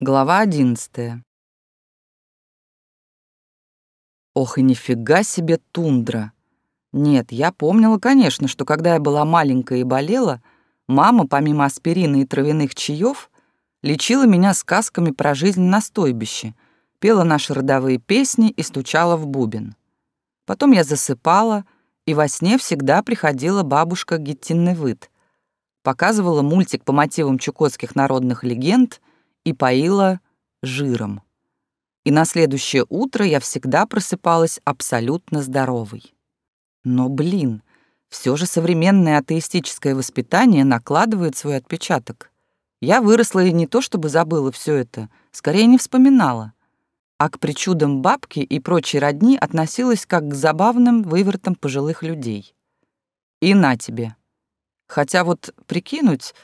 Глава одиннадцатая. Ох и нифига себе тундра. Нет, я помнила, конечно, что когда я была маленькая и болела, мама, помимо аспирина и травяных чаев, лечила меня сказками про жизнь на стойбище, пела наши родовые песни и стучала в бубен. Потом я засыпала, и во сне всегда приходила бабушка Геттинный Выт, показывала мультик по мотивам чукотских народных легенд — и поила жиром. И на следующее утро я всегда просыпалась абсолютно здоровой. Но, блин, все же современное атеистическое воспитание накладывает свой отпечаток. Я выросла и не то чтобы забыла все это, скорее не вспоминала, а к причудам бабки и прочей родни относилась как к забавным вывертам пожилых людей. И на тебе. Хотя вот прикинуть,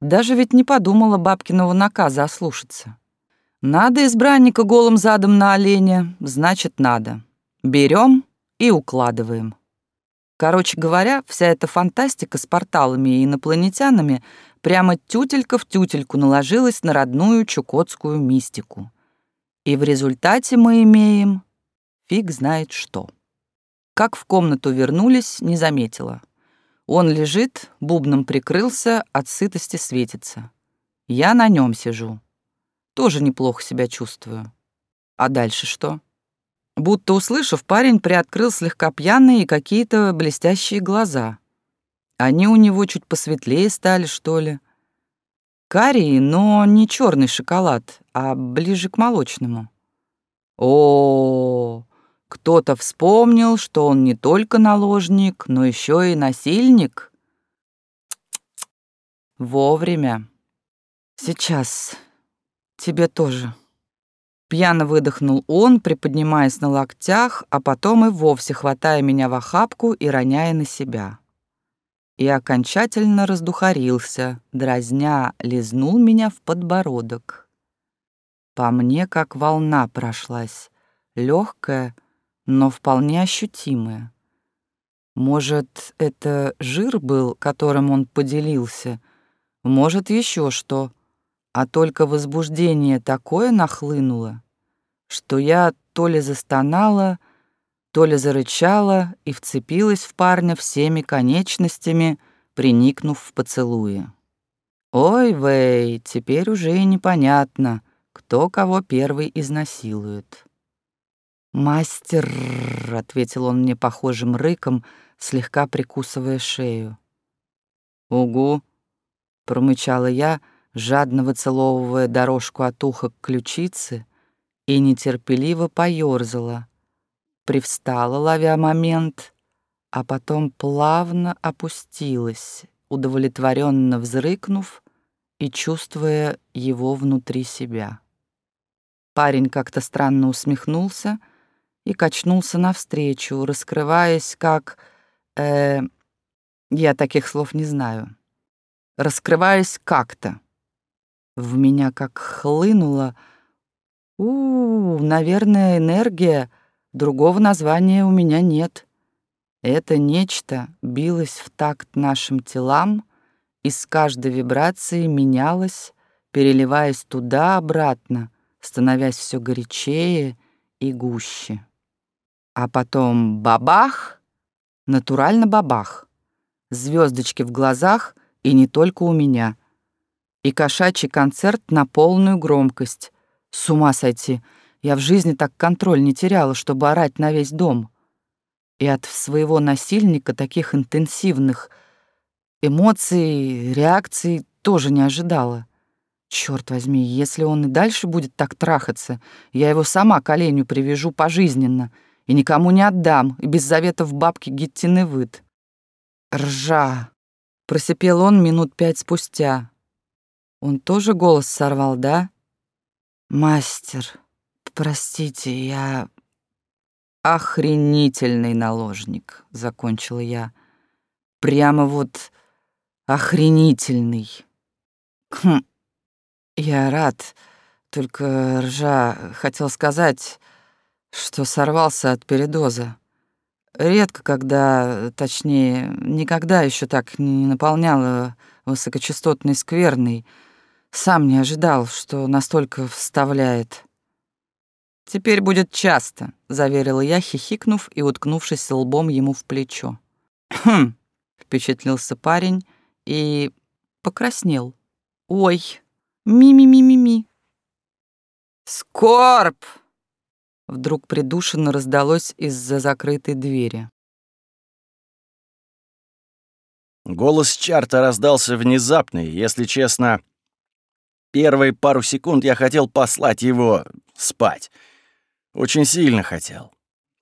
даже ведь не подумала бабкиного наказа ослушаться. Надо избранника голым задом на оленя, значит, надо. Берем и укладываем. Короче говоря, вся эта фантастика с порталами и инопланетянами прямо тютелька в тютельку наложилась на родную чукотскую мистику. И в результате мы имеем фиг знает что. Как в комнату вернулись, не заметила. Он лежит, бубном прикрылся, от сытости светится. Я на нем сижу. Тоже неплохо себя чувствую. А дальше что? Будто услышав, парень приоткрыл слегка пьяные какие-то блестящие глаза. Они у него чуть посветлее стали, что ли. Карий, но не черный шоколад, а ближе к молочному. -о, -о, -о кто-то вспомнил, что он не только наложник, но еще и насильник. Вовремя. Сейчас. Тебе тоже. Пьяно выдохнул он, приподнимаясь на локтях, а потом и вовсе хватая меня в охапку и роняя на себя. И окончательно раздухарился, дразня, лизнул меня в подбородок. По мне как волна прошлась, легкая, но вполне ощутимое. Может, это жир был, которым он поделился, может, еще что, а только возбуждение такое нахлынуло, что я то ли застонала, то ли зарычала и вцепилась в парня всеми конечностями, приникнув в поцелуе. Ой, вей, теперь уже и непонятно, кто кого первый изнасилует. «Мастер», — ответил он мне похожим рыком, слегка прикусывая шею. «Угу», — промычала я, жадно выцеловывая дорожку от уха к ключице, и нетерпеливо поёрзала, привстала, ловя момент, а потом плавно опустилась, удовлетворенно взрыкнув и чувствуя его внутри себя. Парень как-то странно усмехнулся — и качнулся навстречу, раскрываясь как... Э, я таких слов не знаю. Раскрываясь как-то. В меня как хлынула... У, -у, наверное, энергия. Другого названия у меня нет. Это нечто билось в такт нашим телам и с каждой вибрацией менялось, переливаясь туда-обратно, становясь все горячее и гуще. А потом бабах, натурально бабах. Звездочки в глазах и не только у меня. И кошачий концерт на полную громкость. С ума сойти. Я в жизни так контроль не теряла, чтобы орать на весь дом. И от своего насильника таких интенсивных эмоций, реакций тоже не ожидала. Черт возьми, если он и дальше будет так трахаться, я его сама к оленю привяжу пожизненно — и никому не отдам, и без заветов бабки Геттины выт. Ржа. Просипел он минут пять спустя. Он тоже голос сорвал, да? Мастер, простите, я... Охренительный наложник, закончила я. Прямо вот охренительный. Хм, я рад, только ржа хотел сказать что сорвался от передоза. Редко когда, точнее, никогда еще так не наполняла высокочастотный скверный. Сам не ожидал, что настолько вставляет. «Теперь будет часто», — заверила я, хихикнув и уткнувшись лбом ему в плечо. «Хм», — впечатлился парень и покраснел. «Ой, ми-ми-ми-ми-ми». «Скорб!» — вдруг придушенно раздалось из-за закрытой двери. Голос Чарта раздался внезапно, и, если честно, первые пару секунд я хотел послать его спать. Очень сильно хотел.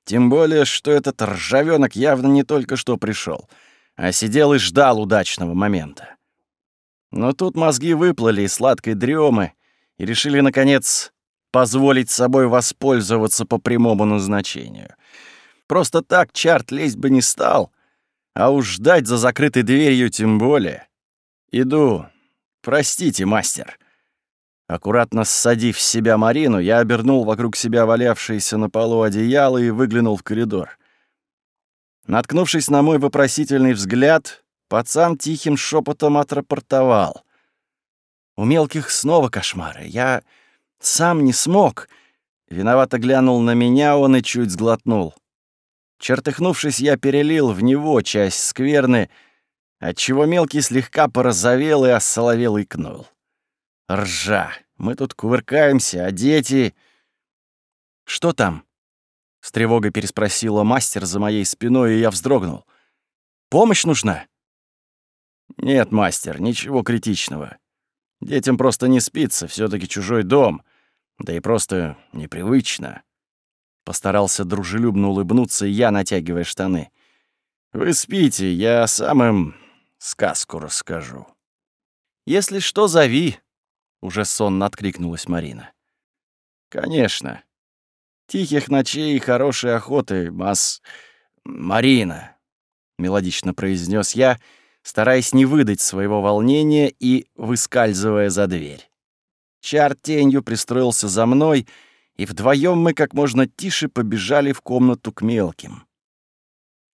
Тем более, что этот ржавёнок явно не только что пришел, а сидел и ждал удачного момента. Но тут мозги выплыли из сладкой дремы и решили, наконец, позволить собой воспользоваться по прямому назначению. Просто так Чарт лезть бы не стал, а уж ждать за закрытой дверью тем более. Иду. Простите, мастер. Аккуратно ссадив с себя Марину, я обернул вокруг себя валявшееся на полу одеяло и выглянул в коридор. Наткнувшись на мой вопросительный взгляд, пацан тихим шепотом отрапортовал. «У мелких снова кошмары. Я сам не смог». Виновато глянул на меня он и чуть сглотнул. Чертыхнувшись, я перелил в него часть скверны, отчего мелкий слегка порозовел и осоловел и кнул. Ржа. Мы тут кувыркаемся, а дети... Что там? С тревогой переспросила мастер за моей спиной, и я вздрогнул. Помощь нужна? Нет, мастер, ничего критичного. Детям просто не спится, все таки чужой дом. Да и просто непривычно. Постарался дружелюбно улыбнуться я, натягивая штаны. «Вы спите, я сам им сказку расскажу». «Если что, зови», уже сонно откликнулась Марина. «Конечно. Тихих ночей и хорошей охоты, мас... Марина!» — мелодично произнес я, стараясь не выдать своего волнения и выскальзывая за дверь. Чар тенью пристроился за мной, и вдвоем мы как можно тише побежали в комнату к мелким.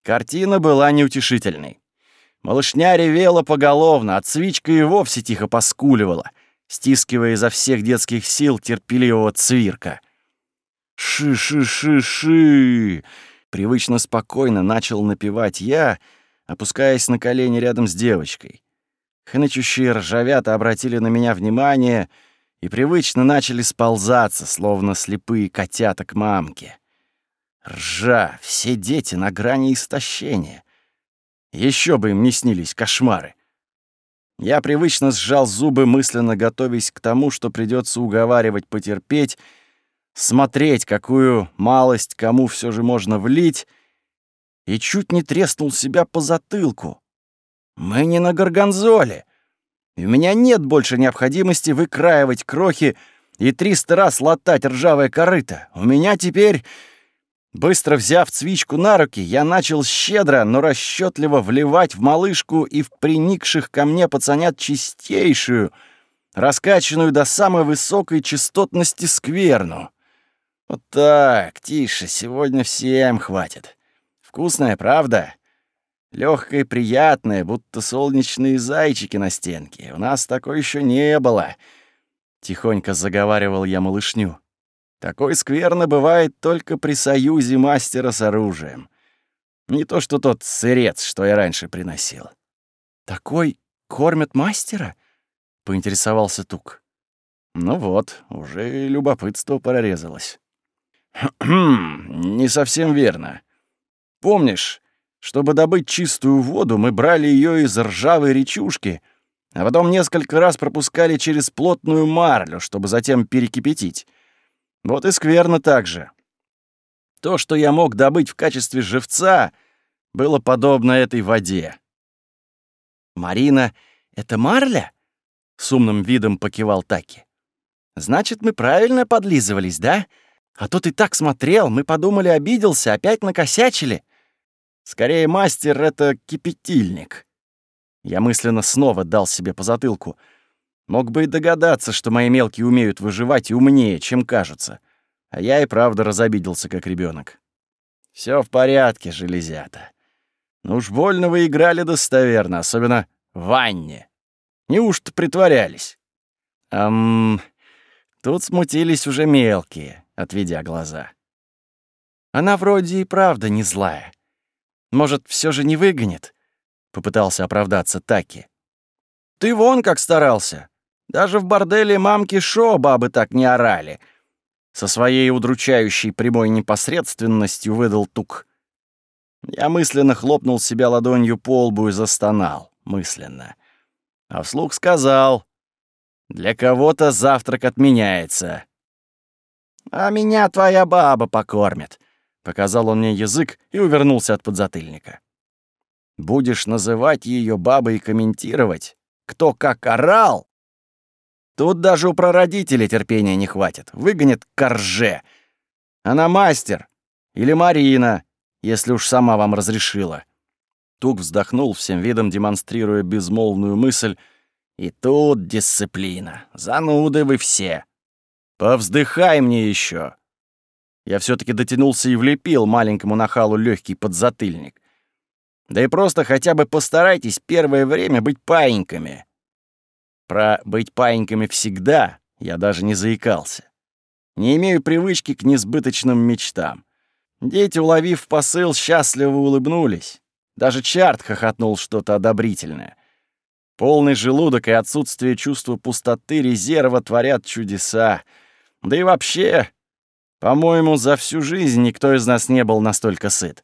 Картина была неутешительной. Малышня ревела поголовно, а цвичка и вовсе тихо поскуливала — стискивая изо всех детских сил терпеливого цвирка. «Ши-ши-ши-ши!» Привычно спокойно начал напевать я, опускаясь на колени рядом с девочкой. Хнычущие ржавята обратили на меня внимание и привычно начали сползаться, словно слепые котята к мамке. Ржа, все дети на грани истощения. Еще бы им не снились кошмары. Я привычно сжал зубы, мысленно готовясь к тому, что придется уговаривать потерпеть, смотреть, какую малость кому все же можно влить, и чуть не треснул себя по затылку. Мы не на горгонзоле. У меня нет больше необходимости выкраивать крохи и триста раз латать ржавое корыто. У меня теперь Быстро взяв цвичку на руки, я начал щедро, но расчетливо вливать в малышку и в приникших ко мне пацанят чистейшую, раскачанную до самой высокой частотности скверну. Вот так, тише, сегодня всем хватит. Вкусная, правда? Легкая и приятная, будто солнечные зайчики на стенке. У нас такой еще не было. Тихонько заговаривал я малышню. Такой скверно бывает только при союзе мастера с оружием. Не то что тот сырец, что я раньше приносил. «Такой кормят мастера?» — поинтересовался Тук. Ну вот, уже любопытство прорезалось. не совсем верно. Помнишь, чтобы добыть чистую воду, мы брали ее из ржавой речушки, а потом несколько раз пропускали через плотную марлю, чтобы затем перекипятить. Вот и скверно так же. То, что я мог добыть в качестве живца, было подобно этой воде. «Марина, это марля?» — с умным видом покивал Таки. «Значит, мы правильно подлизывались, да? А то ты так смотрел, мы подумали, обиделся, опять накосячили. Скорее, мастер — это кипятильник». Я мысленно снова дал себе по затылку — Мог бы и догадаться, что мои мелкие умеют выживать и умнее, чем кажется. А я и правда разобиделся, как ребенок. Все в порядке, железята. Ну уж больно вы играли достоверно, особенно в ванне. Неужто притворялись? Эм, тут смутились уже мелкие, отведя глаза. Она вроде и правда не злая. Может, все же не выгонит? Попытался оправдаться Таки. Ты вон как старался. Даже в борделе мамки Шо бабы так не орали. Со своей удручающей прямой непосредственностью выдал Тук. Я мысленно хлопнул себя ладонью по лбу и застонал. Мысленно. А вслух сказал. Для кого-то завтрак отменяется. А меня твоя баба покормит. Показал он мне язык и увернулся от подзатыльника. Будешь называть ее бабой и комментировать, кто как орал? Тут даже у прародителей терпения не хватит. Выгонит корже. Она мастер. Или Марина, если уж сама вам разрешила. Тук вздохнул, всем видом демонстрируя безмолвную мысль. И тут дисциплина. Зануды вы все. Повздыхай мне еще. Я все таки дотянулся и влепил маленькому нахалу легкий подзатыльник. Да и просто хотя бы постарайтесь первое время быть паиньками. Про быть паиньками всегда я даже не заикался. Не имею привычки к несбыточным мечтам. Дети, уловив посыл, счастливо улыбнулись. Даже Чарт хохотнул что-то одобрительное. Полный желудок и отсутствие чувства пустоты резерва творят чудеса. Да и вообще, по-моему, за всю жизнь никто из нас не был настолько сыт.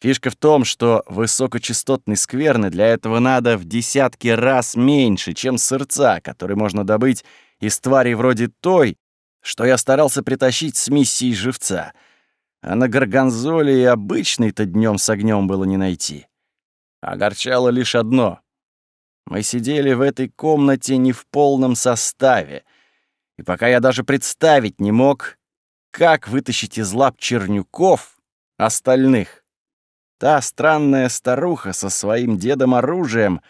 Фишка в том, что высокочастотной скверны для этого надо в десятки раз меньше, чем сырца, который можно добыть из тварей вроде той, что я старался притащить с миссией живца. А на горгонзоле и обычный-то днем с огнем было не найти. Огорчало лишь одно. Мы сидели в этой комнате не в полном составе, и пока я даже представить не мог, как вытащить из лап чернюков остальных. Та странная старуха со своим дедом-оружием,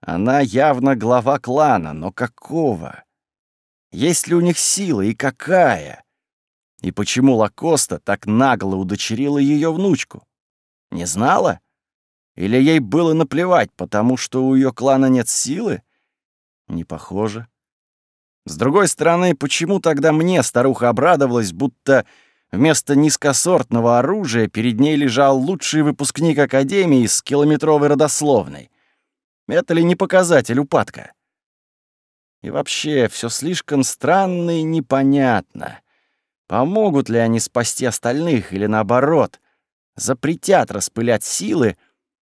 она явно глава клана, но какого? Есть ли у них сила и какая? И почему Лакоста так нагло удочерила ее внучку? Не знала? Или ей было наплевать, потому что у ее клана нет силы? Не похоже. С другой стороны, почему тогда мне старуха обрадовалась, будто Вместо низкосортного оружия перед ней лежал лучший выпускник Академии с километровой родословной. Это ли не показатель упадка? И вообще, все слишком странно и непонятно. Помогут ли они спасти остальных или наоборот, запретят распылять силы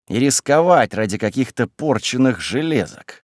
и рисковать ради каких-то порченных железок?